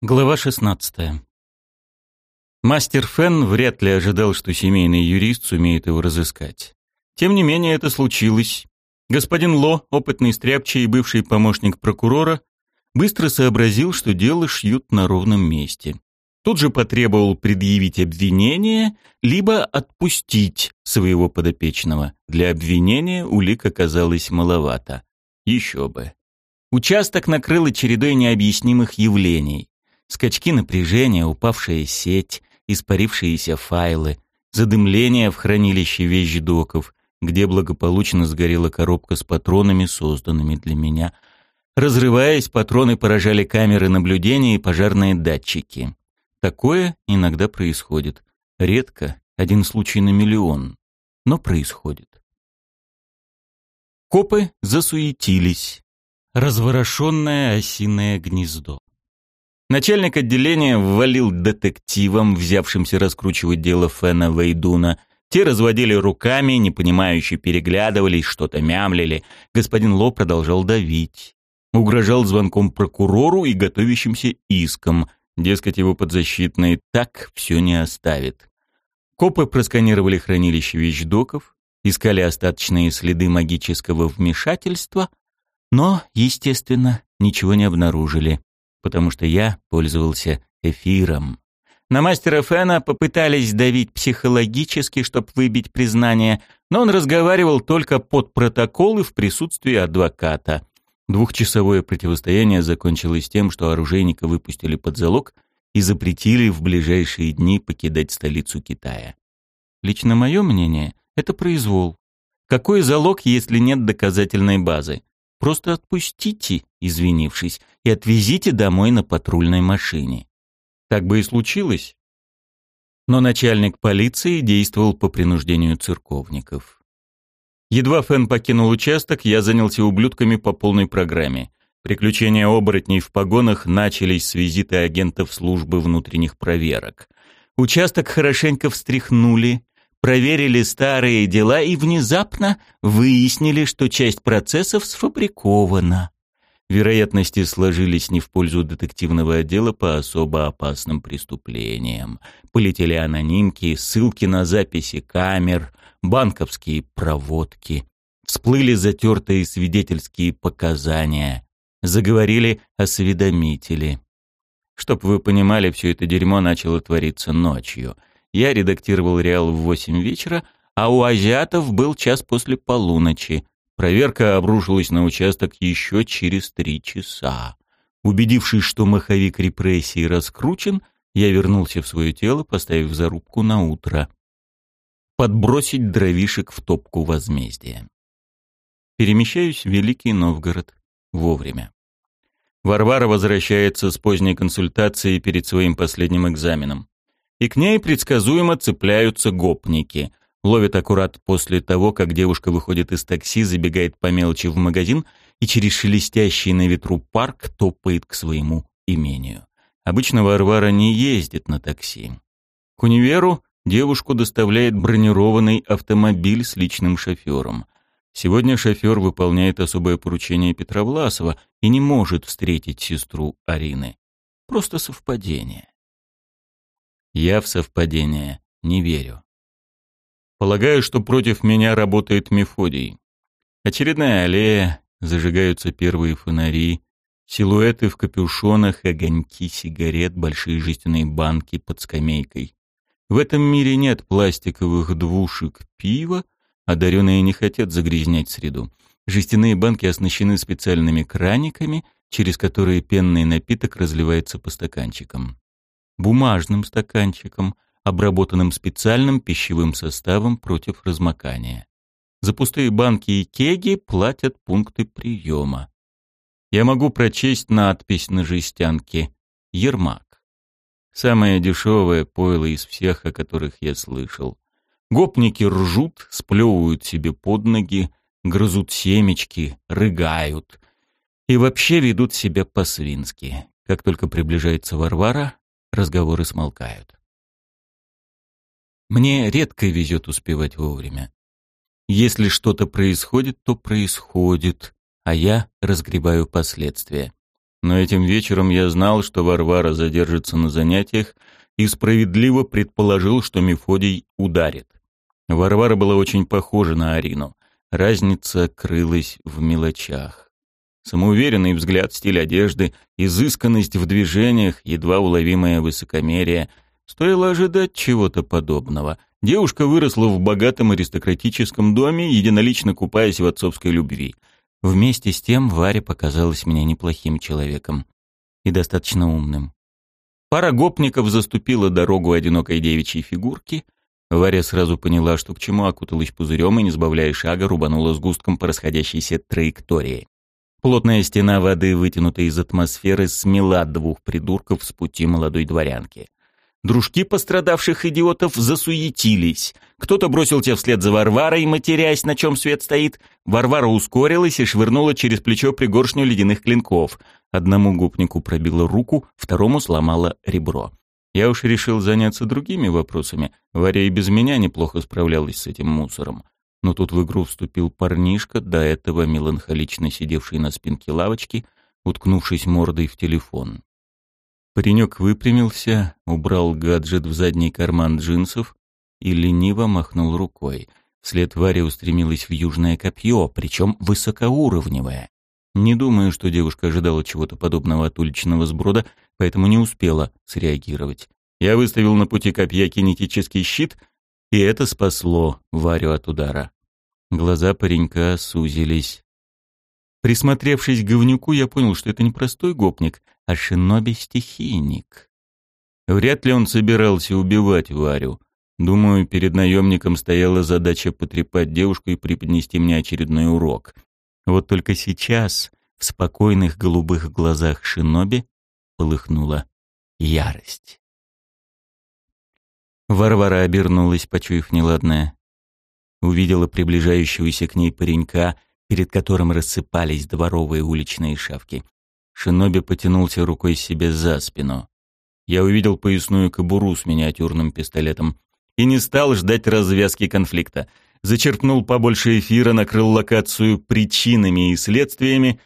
Глава 16. Мастер Фен вряд ли ожидал, что семейный юрист сумеет его разыскать. Тем не менее, это случилось. Господин Ло, опытный стряпчий и бывший помощник прокурора, быстро сообразил, что дело шьют на ровном месте. Тут же потребовал предъявить обвинение, либо отпустить своего подопечного. Для обвинения улик оказалось маловато. Еще бы. Участок накрыл чередой необъяснимых явлений. Скачки напряжения, упавшая сеть, испарившиеся файлы, задымление в хранилище вещдоков, где благополучно сгорела коробка с патронами, созданными для меня. Разрываясь, патроны поражали камеры наблюдения и пожарные датчики. Такое иногда происходит. Редко, один случай на миллион, но происходит. Копы засуетились. Разворошенное осиное гнездо. Начальник отделения ввалил детективам, взявшимся раскручивать дело Фена Вейдуна. Те разводили руками, непонимающе переглядывались, что-то мямлили. Господин Ло продолжал давить. Угрожал звонком прокурору и готовящимся иском. Дескать, его подзащитные так все не оставит. Копы просканировали хранилище вещдоков, искали остаточные следы магического вмешательства, но, естественно, ничего не обнаружили потому что я пользовался эфиром. На мастера Фена попытались давить психологически, чтобы выбить признание, но он разговаривал только под протокол и в присутствии адвоката. Двухчасовое противостояние закончилось тем, что оружейника выпустили под залог и запретили в ближайшие дни покидать столицу Китая. Лично мое мнение – это произвол. Какой залог, если нет доказательной базы? Просто отпустите, извинившись, и отвезите домой на патрульной машине. Так бы и случилось. Но начальник полиции действовал по принуждению церковников. Едва Фэн покинул участок, я занялся ублюдками по полной программе. Приключения оборотней в погонах начались с визита агентов службы внутренних проверок. Участок хорошенько встряхнули, проверили старые дела и внезапно выяснили, что часть процессов сфабрикована. Вероятности сложились не в пользу детективного отдела по особо опасным преступлениям. Полетели анонимки, ссылки на записи камер, банковские проводки. Всплыли затертые свидетельские показания. Заговорили осведомители. Чтоб вы понимали, все это дерьмо начало твориться ночью — я редактировал «Реал» в восемь вечера, а у азиатов был час после полуночи. Проверка обрушилась на участок еще через три часа. Убедившись, что маховик репрессий раскручен, я вернулся в свое тело, поставив зарубку на утро. Подбросить дровишек в топку возмездия. Перемещаюсь в Великий Новгород. Вовремя. Варвара возвращается с поздней консультацией перед своим последним экзаменом и к ней предсказуемо цепляются гопники. Ловят аккурат после того, как девушка выходит из такси, забегает по мелочи в магазин и через шелестящий на ветру парк топает к своему имению. Обычно Варвара не ездит на такси. К универу девушку доставляет бронированный автомобиль с личным шофером. Сегодня шофер выполняет особое поручение Петра Власова и не может встретить сестру Арины. Просто совпадение. Я в совпадение не верю. Полагаю, что против меня работает Мефодий. Очередная аллея, зажигаются первые фонари, силуэты в капюшонах, огоньки сигарет, большие жестяные банки под скамейкой. В этом мире нет пластиковых двушек пива, одаренные не хотят загрязнять среду. Жестяные банки оснащены специальными краниками, через которые пенный напиток разливается по стаканчикам бумажным стаканчиком, обработанным специальным пищевым составом против размокания. За пустые банки и кеги платят пункты приема. Я могу прочесть надпись на жестянке «Ермак». Самое дешевое пойло из всех, о которых я слышал. Гопники ржут, сплевывают себе под ноги, грызут семечки, рыгают и вообще ведут себя по-свински. Как только приближается Варвара, разговоры смолкают. Мне редко везет успевать вовремя. Если что-то происходит, то происходит, а я разгребаю последствия. Но этим вечером я знал, что Варвара задержится на занятиях и справедливо предположил, что Мефодий ударит. Варвара была очень похожа на Арину. Разница крылась в мелочах. Самоуверенный взгляд, стиль одежды, изысканность в движениях, едва уловимое высокомерие. Стоило ожидать чего-то подобного. Девушка выросла в богатом аристократическом доме, единолично купаясь в отцовской любви. Вместе с тем Варя показалась мне неплохим человеком и достаточно умным. Пара гопников заступила дорогу одинокой девичьей фигурки. Варя сразу поняла, что к чему окуталась пузырем и, не сбавляя шага, рубанула с густком по расходящейся траектории. Плотная стена воды, вытянутая из атмосферы, смела двух придурков с пути молодой дворянки. Дружки пострадавших идиотов засуетились. Кто-то бросил тебя вслед за Варварой, матерясь, на чем свет стоит. Варвара ускорилась и швырнула через плечо пригоршню ледяных клинков. Одному гопнику пробила руку, второму сломала ребро. Я уж решил заняться другими вопросами. Варя и без меня неплохо справлялась с этим мусором. Но тут в игру вступил парнишка, до этого меланхолично сидевший на спинке лавочки, уткнувшись мордой в телефон. Паренек выпрямился, убрал гаджет в задний карман джинсов и лениво махнул рукой. Вслед Варя устремилась в южное копье, причем высокоуровневое. Не думаю, что девушка ожидала чего-то подобного от уличного сброда, поэтому не успела среагировать. Я выставил на пути копья кинетический щит, и это спасло Варю от удара. Глаза паренька сузились. Присмотревшись к говнюку, я понял, что это не простой гопник, а шиноби-стихийник. Вряд ли он собирался убивать Варю. Думаю, перед наемником стояла задача потрепать девушку и преподнести мне очередной урок. Вот только сейчас в спокойных голубых глазах шиноби полыхнула ярость. Варвара обернулась, почуяв неладное. Увидела приближающегося к ней паренька, перед которым рассыпались дворовые уличные шавки. Шиноби потянулся рукой себе за спину. Я увидел поясную кобуру с миниатюрным пистолетом и не стал ждать развязки конфликта. Зачерпнул побольше эфира, накрыл локацию причинами и следствиями.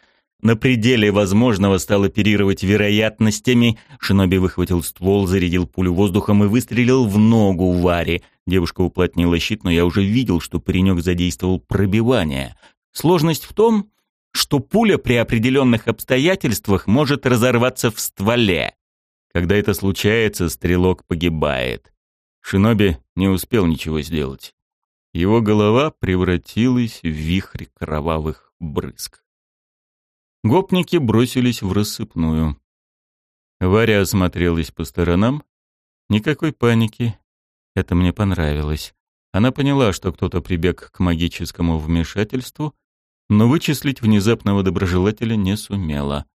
На пределе возможного стал оперировать вероятностями. Шиноби выхватил ствол, зарядил пулю воздухом и выстрелил в ногу Варе. Девушка уплотнила щит, но я уже видел, что паренек задействовал пробивание. Сложность в том, что пуля при определенных обстоятельствах может разорваться в стволе. Когда это случается, стрелок погибает. Шиноби не успел ничего сделать. Его голова превратилась в вихрь кровавых брызг. Гопники бросились в рассыпную. Варя осмотрелась по сторонам. Никакой паники. Это мне понравилось. Она поняла, что кто-то прибег к магическому вмешательству но вычислить внезапного доброжелателя не сумела.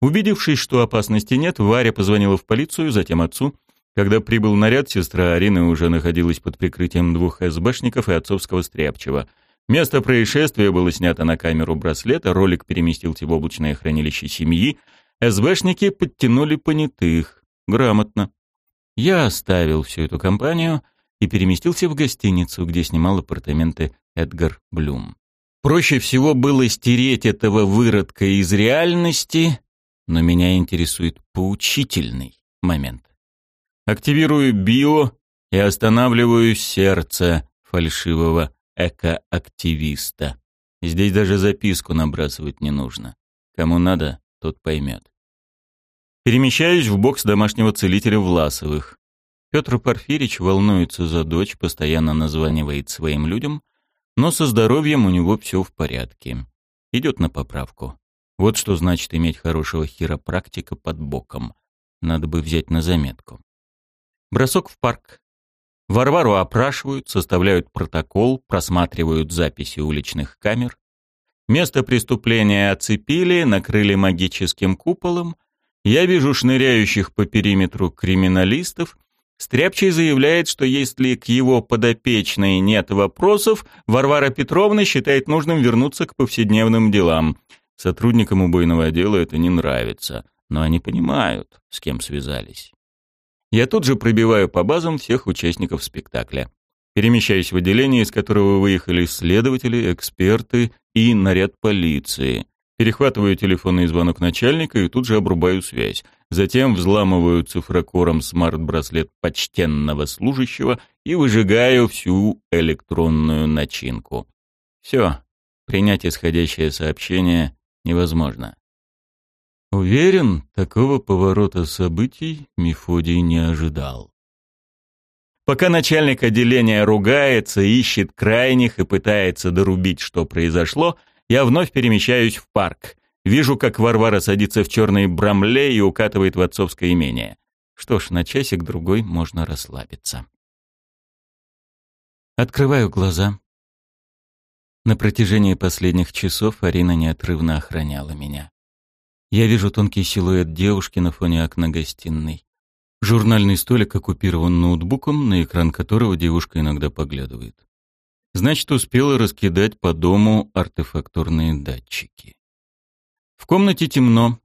Убедившись, что опасности нет, Варя позвонила в полицию, затем отцу. Когда прибыл наряд, сестра Арины уже находилась под прикрытием двух СБшников и отцовского стряпчего. Место происшествия было снято на камеру браслета, ролик переместился в облачное хранилище семьи. СБшники подтянули понятых. Грамотно. Я оставил всю эту компанию и переместился в гостиницу, где снимал апартаменты Эдгар Блюм. Проще всего было стереть этого выродка из реальности, но меня интересует поучительный момент. Активирую био и останавливаю сердце фальшивого экоактивиста. Здесь даже записку набрасывать не нужно. Кому надо, тот поймет. Перемещаюсь в бокс домашнего целителя Власовых. Петр Порфирич волнуется за дочь, постоянно названивает своим людям — но со здоровьем у него все в порядке. Идет на поправку. Вот что значит иметь хорошего хиропрактика под боком. Надо бы взять на заметку. Бросок в парк. Варвару опрашивают, составляют протокол, просматривают записи уличных камер. Место преступления оцепили, накрыли магическим куполом. Я вижу шныряющих по периметру криминалистов Стряпчий заявляет, что если к его подопечной нет вопросов, Варвара Петровна считает нужным вернуться к повседневным делам. Сотрудникам убойного отдела это не нравится, но они понимают, с кем связались. Я тут же пробиваю по базам всех участников спектакля. Перемещаюсь в отделение, из которого выехали следователи, эксперты и наряд полиции. Перехватываю телефонный звонок начальника и тут же обрубаю связь. Затем взламываю цифрокором смарт-браслет почтенного служащего и выжигаю всю электронную начинку. Все, принять исходящее сообщение невозможно. Уверен, такого поворота событий Мефодий не ожидал. Пока начальник отделения ругается, ищет крайних и пытается дорубить, что произошло, я вновь перемещаюсь в парк. Вижу, как Варвара садится в черной брамле и укатывает в отцовское имение. Что ж, на часик-другой можно расслабиться. Открываю глаза. На протяжении последних часов Арина неотрывно охраняла меня. Я вижу тонкий силуэт девушки на фоне окна гостиной. Журнальный столик оккупирован ноутбуком, на экран которого девушка иногда поглядывает. Значит, успела раскидать по дому артефакторные датчики. В комнате темно.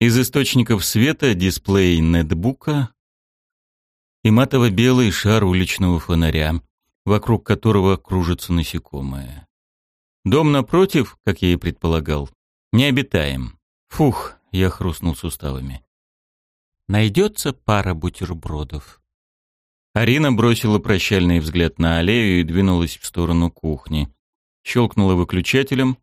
Из источников света дисплей нетбука и матово-белый шар уличного фонаря, вокруг которого кружится насекомое. Дом напротив, как я и предполагал, необитаем. Фух, я хрустнул суставами. Найдется пара бутербродов. Арина бросила прощальный взгляд на аллею и двинулась в сторону кухни. Щелкнула выключателем.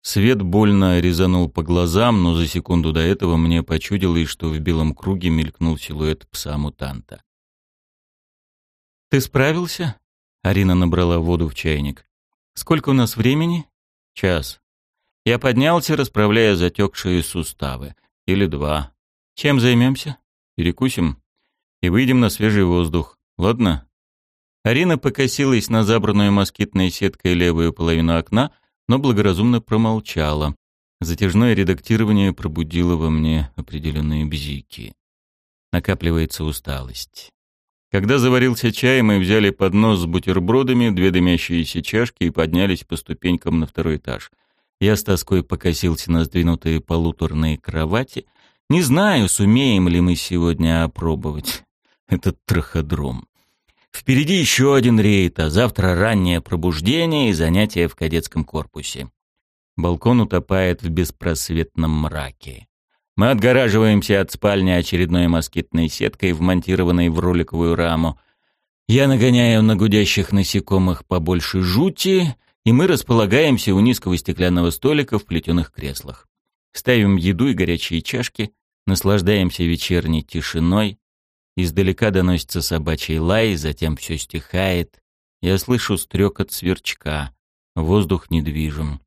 Свет больно резанул по глазам, но за секунду до этого мне почудилось, что в белом круге мелькнул силуэт пса-мутанта. «Ты справился?» Арина набрала воду в чайник. «Сколько у нас времени?» «Час». Я поднялся, расправляя затекшие суставы. Или два. Чем займемся? Перекусим и выйдем на свежий воздух. Ладно? Арина покосилась на забранную москитной сеткой левую половину окна, но благоразумно промолчала. Затяжное редактирование пробудило во мне определенные бзики. Накапливается усталость. Когда заварился чай, мы взяли поднос с бутербродами, две дымящиеся чашки и поднялись по ступенькам на второй этаж. Я с тоской покосился на сдвинутые полуторные кровати — не знаю, сумеем ли мы сегодня опробовать этот траходром. Впереди еще один рейд, а завтра раннее пробуждение и занятия в кадетском корпусе. Балкон утопает в беспросветном мраке. Мы отгораживаемся от спальни очередной москитной сеткой, вмонтированной в роликовую раму. Я нагоняю на гудящих насекомых побольше жути, и мы располагаемся у низкого стеклянного столика в плетеных креслах. Ставим еду и горячие чашки, наслаждаемся вечерней тишиной. Издалека доносится собачий лай, затем все стихает. Я слышу стрекот сверчка. Воздух недвижим.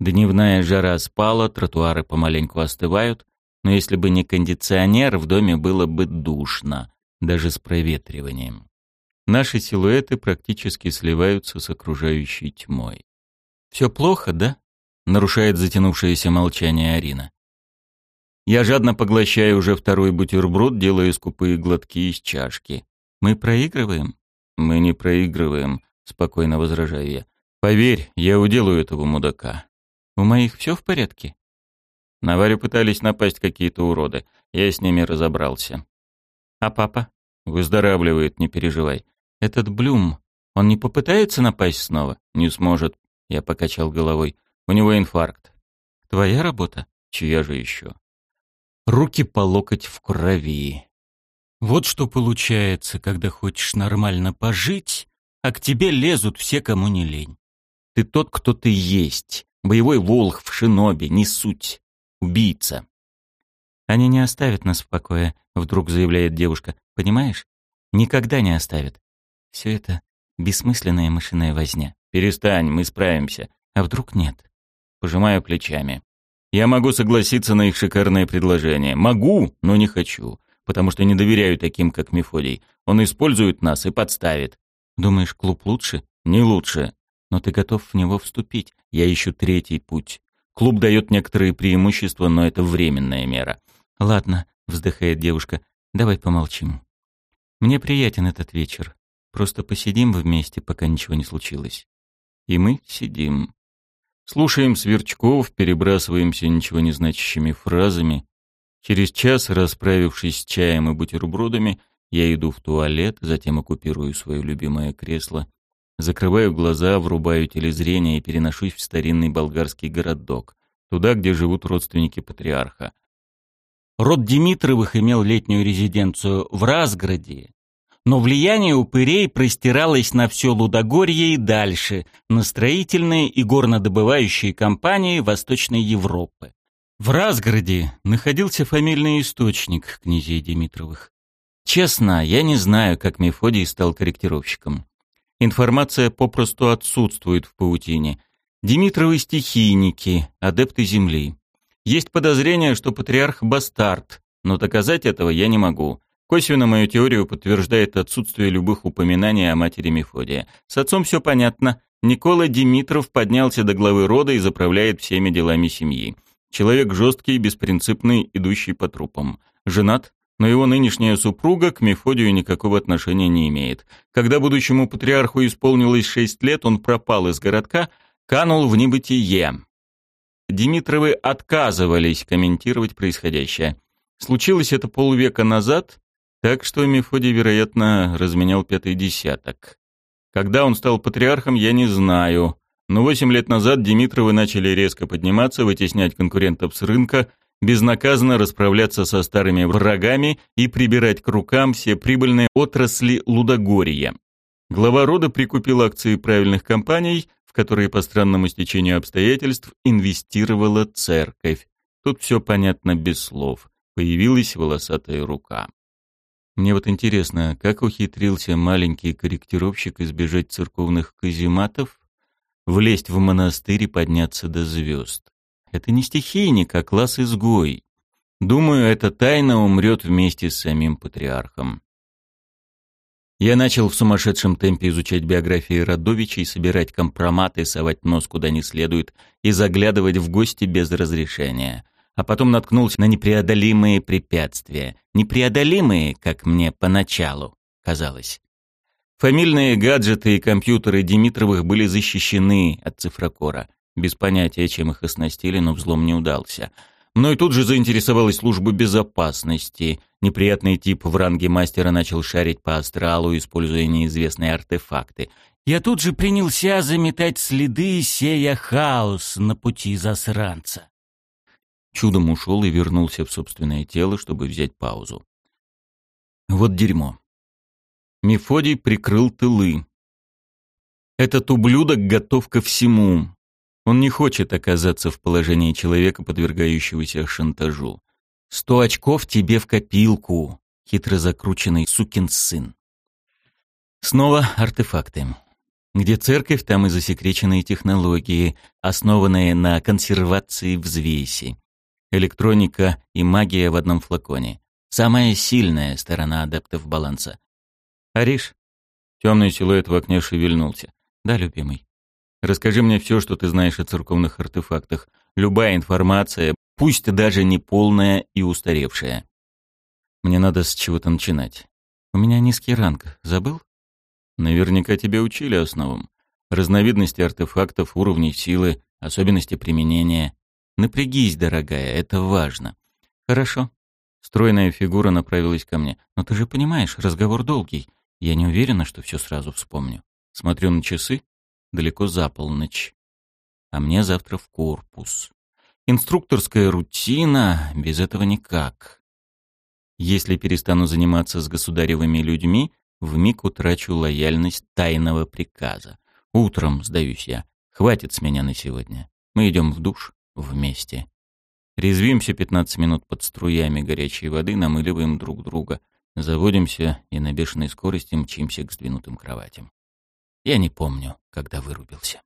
Дневная жара спала, тротуары помаленьку остывают, но если бы не кондиционер, в доме было бы душно, даже с проветриванием. Наши силуэты практически сливаются с окружающей тьмой. «Все плохо, да?» нарушает затянувшееся молчание Арина. Я жадно поглощаю уже второй бутерброд, делая скупые глотки из чашки. Мы проигрываем? Мы не проигрываем, спокойно возражаю я. Поверь, я уделаю этого мудака. У моих все в порядке? На Варю пытались напасть какие-то уроды. Я с ними разобрался. А папа? Выздоравливает, не переживай. Этот Блюм, он не попытается напасть снова? Не сможет. Я покачал головой. У него инфаркт. Твоя работа? Чья же еще? Руки по локоть в крови. Вот что получается, когда хочешь нормально пожить, а к тебе лезут все, кому не лень. Ты тот, кто ты есть. Боевой волх в шинобе, не суть. Убийца. Они не оставят нас в покое, вдруг заявляет девушка. Понимаешь? Никогда не оставят. Все это бессмысленная мышиная возня. Перестань, мы справимся. А вдруг нет? Пожимаю плечами. Я могу согласиться на их шикарное предложение. Могу, но не хочу. Потому что не доверяю таким, как Мефодий. Он использует нас и подставит. Думаешь, клуб лучше? Не лучше. Но ты готов в него вступить. Я ищу третий путь. Клуб дает некоторые преимущества, но это временная мера. Ладно, вздыхает девушка. Давай помолчим. Мне приятен этот вечер. Просто посидим вместе, пока ничего не случилось. И мы сидим. Слушаем сверчков, перебрасываемся ничего не значащими фразами. Через час, расправившись с чаем и бутербродами, я иду в туалет, затем оккупирую свое любимое кресло, закрываю глаза, врубаю телезрение и переношусь в старинный болгарский городок, туда, где живут родственники патриарха. Род Димитровых имел летнюю резиденцию в Разграде, но влияние упырей простиралось на все Лудогорье и дальше, на строительные и горнодобывающие компании Восточной Европы. В Разгороде находился фамильный источник князей Димитровых. Честно, я не знаю, как Мефодий стал корректировщиком. Информация попросту отсутствует в паутине. Димитровы стихийники, адепты Земли. Есть подозрение, что патриарх бастард, но доказать этого я не могу. Косвенно мою теорию подтверждает отсутствие любых упоминаний о матери Мефодия. С отцом все понятно. Никола Димитров поднялся до главы рода и заправляет всеми делами семьи. Человек жесткий, беспринципный, идущий по трупам. Женат, но его нынешняя супруга к Мефодию никакого отношения не имеет. Когда будущему патриарху исполнилось шесть лет, он пропал из городка, канул в небытие. Димитровы отказывались комментировать происходящее. Случилось это полвека назад, так что Мефодий, вероятно, разменял пятый десяток. Когда он стал патриархом, я не знаю. Но восемь лет назад Димитровы начали резко подниматься, вытеснять конкурентов с рынка, безнаказанно расправляться со старыми врагами и прибирать к рукам все прибыльные отрасли Лудогорья. Глава рода прикупил акции правильных компаний, которые по странному стечению обстоятельств инвестировала церковь. Тут все понятно без слов. Появилась волосатая рука. Мне вот интересно, как ухитрился маленький корректировщик избежать церковных казематов, влезть в монастырь и подняться до звезд? Это не стихийник, а класс-изгой. Думаю, эта тайна умрет вместе с самим патриархом. Я начал в сумасшедшем темпе изучать биографии Радовичей, собирать компроматы, совать нос куда не следует и заглядывать в гости без разрешения. А потом наткнулся на непреодолимые препятствия. Непреодолимые, как мне поначалу казалось. Фамильные гаджеты и компьютеры Димитровых были защищены от цифрокора. Без понятия, чем их оснастили, но взлом не удался — Мной тут же заинтересовалась служба безопасности. Неприятный тип в ранге мастера начал шарить по астралу, используя неизвестные артефакты. Я тут же принялся заметать следы, сея хаос на пути засранца. Чудом ушел и вернулся в собственное тело, чтобы взять паузу. Вот дерьмо. Мефодий прикрыл тылы. Этот ублюдок готов ко всему. Он не хочет оказаться в положении человека, подвергающегося шантажу. «Сто очков тебе в копилку, хитро закрученный сукин сын». Снова артефакты. Где церковь, там и засекреченные технологии, основанные на консервации взвеси. Электроника и магия в одном флаконе. Самая сильная сторона адептов баланса. «Ариш?» Темный силуэт в окне шевельнулся. «Да, любимый». Расскажи мне все, что ты знаешь о церковных артефактах. Любая информация, пусть даже не полная и устаревшая. Мне надо с чего-то начинать. У меня низкий ранг. Забыл? Наверняка тебя учили основам. Разновидности артефактов, уровни силы, особенности применения. Напрягись, дорогая, это важно. Хорошо. Стройная фигура направилась ко мне. Но ты же понимаешь, разговор долгий. Я не уверена, что все сразу вспомню. Смотрю на часы далеко за полночь. А мне завтра в корпус. Инструкторская рутина, без этого никак. Если перестану заниматься с государевыми людьми, вмиг утрачу лояльность тайного приказа. Утром, сдаюсь я, хватит с меня на сегодня. Мы идем в душ вместе. Резвимся 15 минут под струями горячей воды, намыливаем друг друга. Заводимся и на бешеной скорости мчимся к сдвинутым кроватям. Я не помню, когда вырубился.